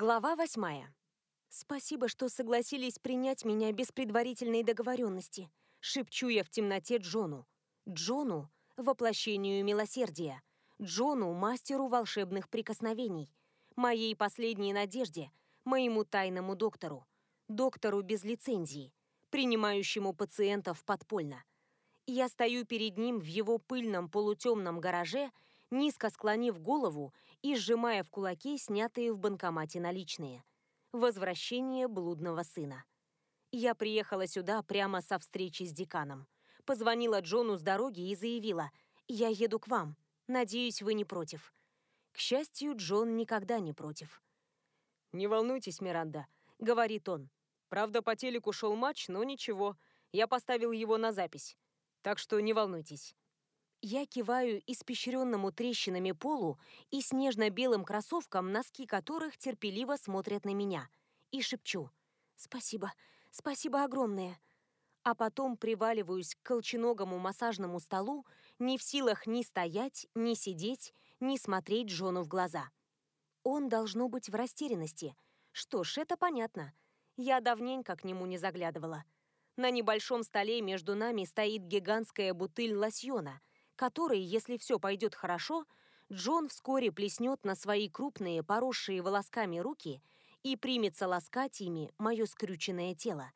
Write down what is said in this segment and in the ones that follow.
Глава восьмая. «Спасибо, что согласились принять меня без предварительной договоренности», шепчу я в темноте Джону. Джону — воплощению милосердия. Джону — мастеру волшебных прикосновений. Моей последней надежде, моему тайному доктору. Доктору без лицензии, принимающему пациентов подпольно. Я стою перед ним в его пыльном полутемном гараже, низко склонив голову и сжимая в кулаке снятые в банкомате наличные. Возвращение блудного сына. Я приехала сюда прямо со встречи с деканом. Позвонила Джону с дороги и заявила, «Я еду к вам. Надеюсь, вы не против». К счастью, Джон никогда не против. «Не волнуйтесь, Миранда», — говорит он. «Правда, по телеку шел матч, но ничего. Я поставил его на запись. Так что не волнуйтесь». Я киваю испещренному трещинами полу и снежно-белым кроссовкам, носки которых терпеливо смотрят на меня, и шепчу «Спасибо, спасибо огромное». А потом приваливаюсь к колченогому массажному столу, не в силах ни стоять, ни сидеть, ни смотреть Джону в глаза. Он должно быть в растерянности. Что ж, это понятно. Я давненько к нему не заглядывала. На небольшом столе между нами стоит гигантская бутыль лосьона – который, если все пойдет хорошо, Джон вскоре плеснет на свои крупные, поросшие волосками руки и примется ласкать ими мое скрюченное тело.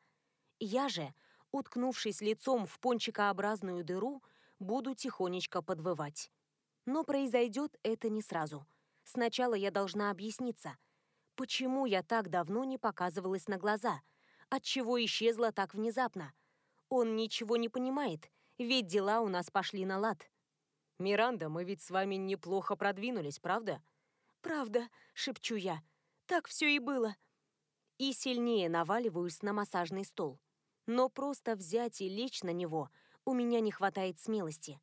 Я же, уткнувшись лицом в пончикообразную дыру, буду тихонечко подвывать. Но произойдет это не сразу. Сначала я должна объясниться, почему я так давно не показывалась на глаза, отчего исчезла так внезапно. Он ничего не понимает, ведь дела у нас пошли на лад. «Миранда, мы ведь с вами неплохо продвинулись, правда?» «Правда», — шепчу я. «Так все и было». И сильнее наваливаюсь на массажный стол. Но просто взять и лечь на него у меня не хватает смелости.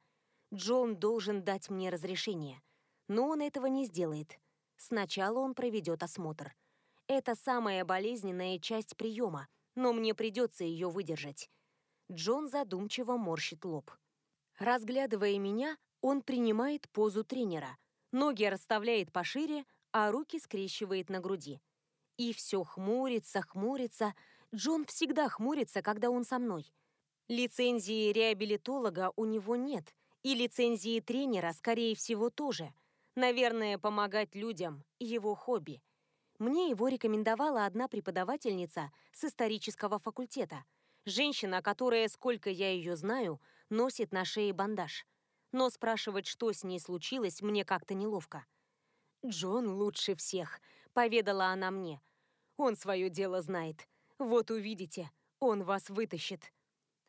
Джон должен дать мне разрешение. Но он этого не сделает. Сначала он проведет осмотр. Это самая болезненная часть приема, но мне придется ее выдержать. Джон задумчиво морщит лоб. Разглядывая меня, он принимает позу тренера, ноги расставляет пошире, а руки скрещивает на груди. И все хмурится, хмурится. Джон всегда хмурится, когда он со мной. Лицензии реабилитолога у него нет, и лицензии тренера, скорее всего, тоже. Наверное, помогать людям – его хобби. Мне его рекомендовала одна преподавательница с исторического факультета. Женщина, которая, сколько я ее знаю, носит на шее бандаж но спрашивать, что с ней случилось, мне как-то неловко. «Джон лучше всех», — поведала она мне. «Он свое дело знает. Вот увидите, он вас вытащит».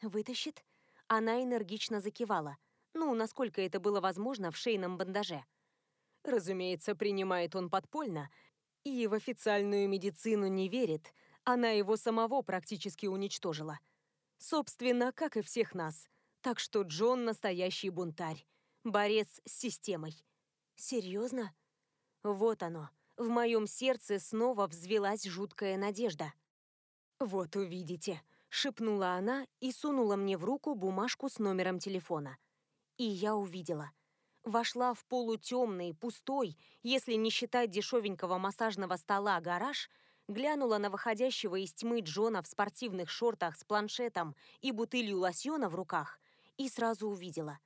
«Вытащит?» Она энергично закивала. Ну, насколько это было возможно в шейном бандаже. Разумеется, принимает он подпольно и в официальную медицину не верит. Она его самого практически уничтожила. Собственно, как и всех нас — так что Джон настоящий бунтарь, борец с системой. Серьезно? Вот оно. В моем сердце снова взвелась жуткая надежда. «Вот увидите», — шепнула она и сунула мне в руку бумажку с номером телефона. И я увидела. Вошла в полутемный, пустой, если не считать дешевенького массажного стола, гараж, глянула на выходящего из тьмы Джона в спортивных шортах с планшетом и бутылью лосьона в руках и сразу увидела.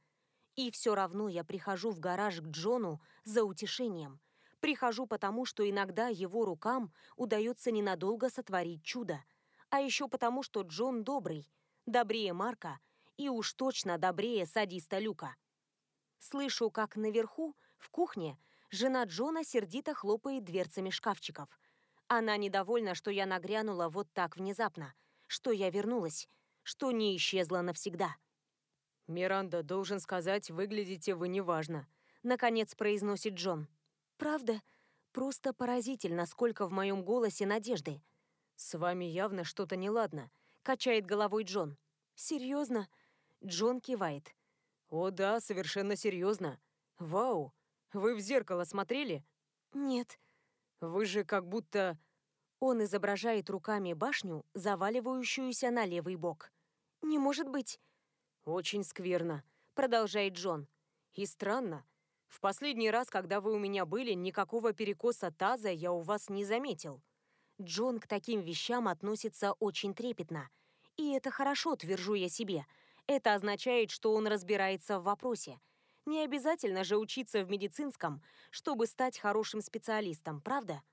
И все равно я прихожу в гараж к Джону за утешением. Прихожу потому, что иногда его рукам удается ненадолго сотворить чудо. А еще потому, что Джон добрый, добрее Марка и уж точно добрее садиста Люка. Слышу, как наверху, в кухне, жена Джона сердито хлопает дверцами шкафчиков. Она недовольна, что я нагрянула вот так внезапно, что я вернулась, что не исчезла навсегда. «Миранда, должен сказать, выглядите вы неважно», — наконец произносит Джон. «Правда? Просто поразительно, сколько в моем голосе надежды». «С вами явно что-то неладно», — качает головой Джон. «Серьезно?» Джон кивает. «О да, совершенно серьезно. Вау! Вы в зеркало смотрели?» «Нет». «Вы же как будто...» Он изображает руками башню, заваливающуюся на левый бок. «Не может быть!» «Очень скверно», — продолжает Джон. «И странно. В последний раз, когда вы у меня были, никакого перекоса таза я у вас не заметил. Джон к таким вещам относится очень трепетно. И это хорошо, твержу я себе. Это означает, что он разбирается в вопросе. Не обязательно же учиться в медицинском, чтобы стать хорошим специалистом, правда?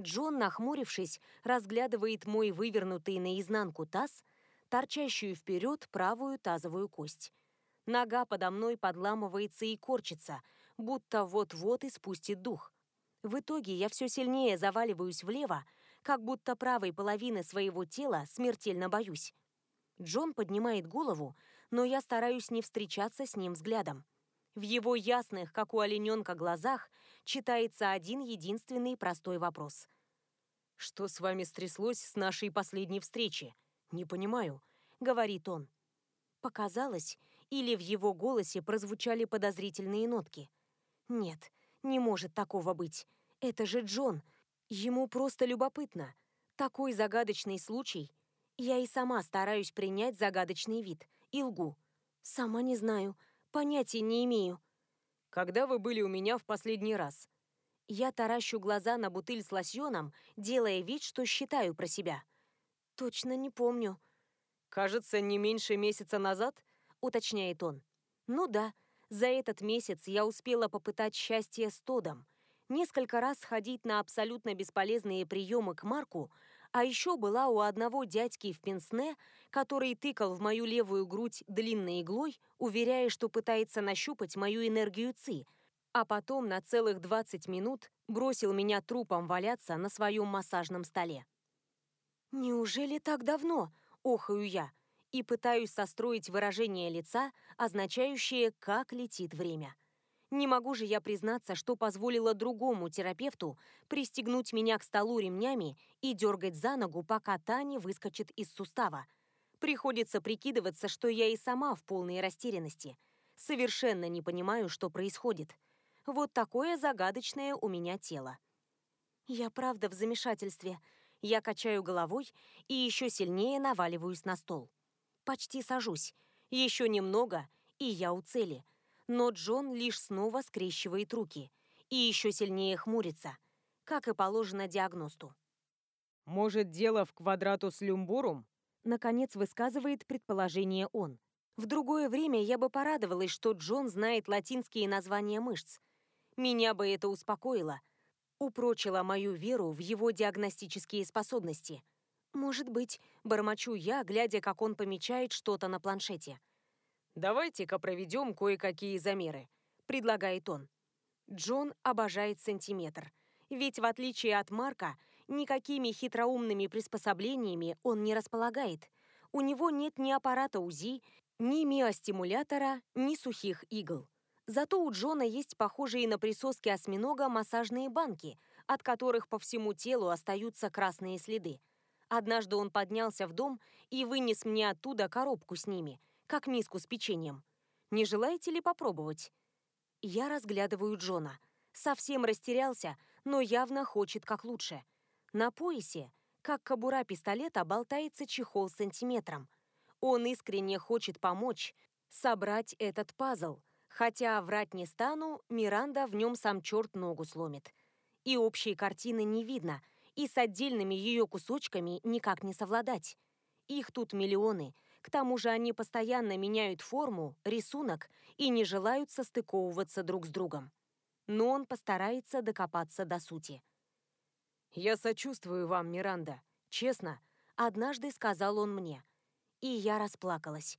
Джон, нахмурившись, разглядывает мой вывернутый наизнанку таз, торчащую вперед правую тазовую кость. Нога подо мной подламывается и корчится, будто вот-вот испустит дух. В итоге я все сильнее заваливаюсь влево, как будто правой половины своего тела смертельно боюсь. Джон поднимает голову, но я стараюсь не встречаться с ним взглядом. В его ясных, как у олененка, глазах читается один единственный простой вопрос. «Что с вами стряслось с нашей последней встречи? Не понимаю», — говорит он. Показалось, или в его голосе прозвучали подозрительные нотки. Нет, не может такого быть. Это же Джон. Ему просто любопытно. Такой загадочный случай. Я и сама стараюсь принять загадочный вид. И лгу. Сама не знаю. Понятия не имею. Когда вы были у меня в последний раз? Я таращу глаза на бутыль с лосьоном, делая вид, что считаю про себя. Точно не помню. Кажется, не меньше месяца назад, уточняет он. Ну да, за этот месяц я успела попытать счастье с Тодом. Несколько раз ходить на абсолютно бесполезные приемы к Марку, а еще была у одного дядьки в Пенсне, который тыкал в мою левую грудь длинной иглой, уверяя, что пытается нащупать мою энергию ЦИ, а потом на целых 20 минут бросил меня трупом валяться на своем массажном столе. «Неужели так давно?» – охаю я, и пытаюсь состроить выражение лица, означающее «как летит время». Не могу же я признаться, что позволила другому терапевту пристегнуть меня к столу ремнями и дергать за ногу, пока та не выскочит из сустава. Приходится прикидываться, что я и сама в полной растерянности. Совершенно не понимаю, что происходит. Вот такое загадочное у меня тело. Я правда в замешательстве. Я качаю головой и еще сильнее наваливаюсь на стол. Почти сажусь. Еще немного, и я у цели — но Джон лишь снова скрещивает руки и еще сильнее хмурится, как и положено диагносту. «Может, дело в квадратус люмбурум?» Наконец высказывает предположение он. В другое время я бы порадовалась, что Джон знает латинские названия мышц. Меня бы это успокоило, упрочило мою веру в его диагностические способности. Может быть, бормочу я, глядя, как он помечает что-то на планшете. «Давайте-ка проведем кое-какие замеры», — предлагает он. Джон обожает сантиметр. Ведь в отличие от Марка, никакими хитроумными приспособлениями он не располагает. У него нет ни аппарата УЗИ, ни миостимулятора, ни сухих игл. Зато у Джона есть похожие на присоски осьминога массажные банки, от которых по всему телу остаются красные следы. Однажды он поднялся в дом и вынес мне оттуда коробку с ними — как миску с печеньем. Не желаете ли попробовать? Я разглядываю Джона. Совсем растерялся, но явно хочет как лучше. На поясе, как кобура пистолета, болтается чехол с сантиметром. Он искренне хочет помочь собрать этот пазл, хотя врать не стану, Миранда в нем сам черт ногу сломит. И общей картины не видно, и с отдельными ее кусочками никак не совладать. Их тут миллионы — к тому же они постоянно меняют форму, рисунок и не желают состыковываться друг с другом. Но он постарается докопаться до сути. «Я сочувствую вам, Миранда. Честно», — однажды сказал он мне. И я расплакалась.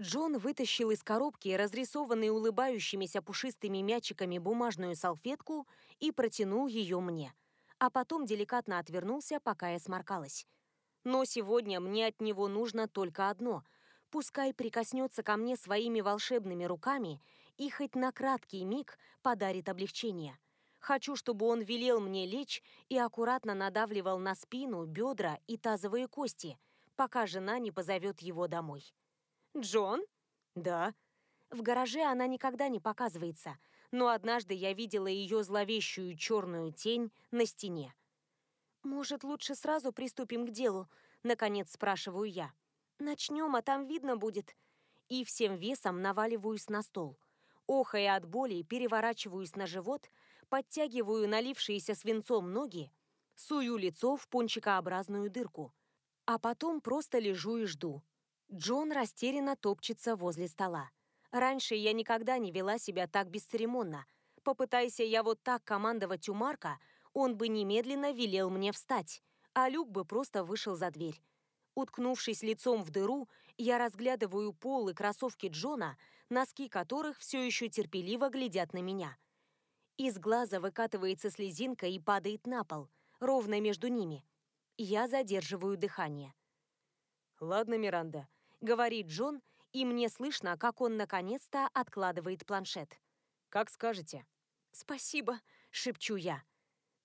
Джон вытащил из коробки разрисованной улыбающимися пушистыми мячиками бумажную салфетку и протянул ее мне, а потом деликатно отвернулся, пока я сморкалась. Но сегодня мне от него нужно только одно. Пускай прикоснется ко мне своими волшебными руками и хоть на краткий миг подарит облегчение. Хочу, чтобы он велел мне лечь и аккуратно надавливал на спину, бедра и тазовые кости, пока жена не позовет его домой. «Джон?» «Да». В гараже она никогда не показывается, но однажды я видела ее зловещую черную тень на стене. «Может, лучше сразу приступим к делу?» — наконец спрашиваю я. «Начнем, а там видно будет». И всем весом наваливаюсь на стол. Охая от боли, переворачиваюсь на живот, подтягиваю налившиеся свинцом ноги, сую лицо в пончикообразную дырку, а потом просто лежу и жду. Джон растерянно топчется возле стола. Раньше я никогда не вела себя так бесцеремонно. Попытайся я вот так командовать у Марка, он бы немедленно велел мне встать, а Люк бы просто вышел за дверь. Уткнувшись лицом в дыру, я разглядываю пол и кроссовки Джона, носки которых все еще терпеливо глядят на меня. Из глаза выкатывается слезинка и падает на пол, ровно между ними. Я задерживаю дыхание. «Ладно, Миранда», — говорит Джон, и мне слышно, как он наконец-то откладывает планшет. «Как скажете». «Спасибо», — шепчу я.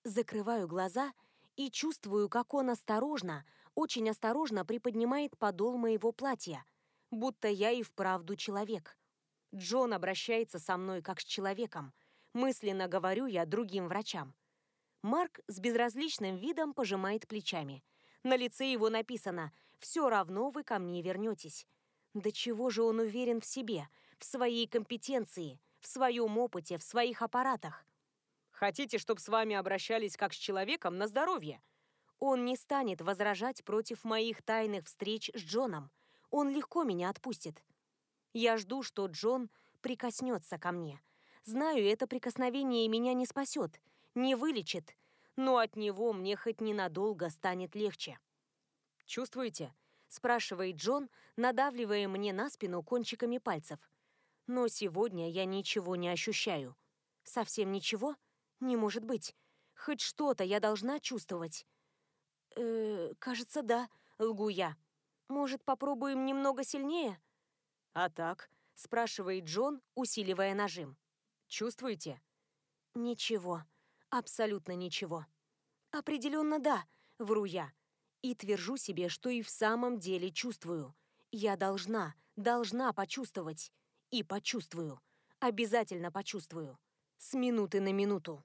Закрываю глаза и чувствую, как он осторожно, очень осторожно приподнимает подол моего платья, будто я и вправду человек. Джон обращается со мной как с человеком. Мысленно говорю я другим врачам. Марк с безразличным видом пожимает плечами. На лице его написано «Все равно вы ко мне вернетесь». До чего же он уверен в себе, в своей компетенции, в своем опыте, в своих аппаратах? Хотите, чтобы с вами обращались как с человеком на здоровье? Он не станет возражать против моих тайных встреч с Джоном. Он легко меня отпустит. Я жду, что Джон прикоснется ко мне. Знаю, это прикосновение меня не спасет, не вылечит, но от него мне хоть ненадолго станет легче. «Чувствуете?» – спрашивает Джон, надавливая мне на спину кончиками пальцев. Но сегодня я ничего не ощущаю. Совсем ничего? Не может быть. Хоть что-то я должна чувствовать. «Э, кажется, да», — лгу я. «Может, попробуем немного сильнее?» «А так?» — спрашивает Джон, усиливая нажим. «Чувствуете?» «Ничего. Абсолютно ничего». «Определенно да», — вру я. И твержу себе, что и в самом деле чувствую. Я должна, должна почувствовать. И почувствую. Обязательно почувствую. С минуты на минуту.